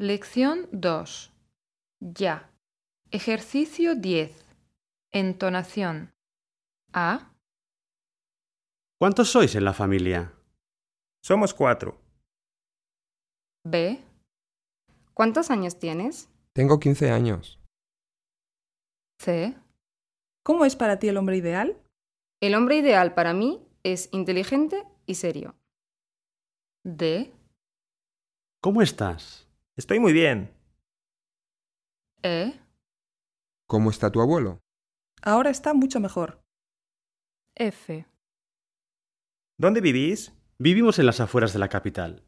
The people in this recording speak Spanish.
Lección 2. Ya. Ejercicio 10. Entonación. A, ¿Cuántos sois en la familia? Somos cuatro. B, ¿Cuántos años tienes? Tengo 15 años. C, ¿Cómo es para ti el hombre ideal? El hombre ideal para mí es inteligente y serio. D, ¿Cómo estás? Estoy muy bien. E, ¿Cómo está tu abuelo? Ahora está mucho mejor. F. ¿Dónde vivís? Vivimos en las afueras de la capital.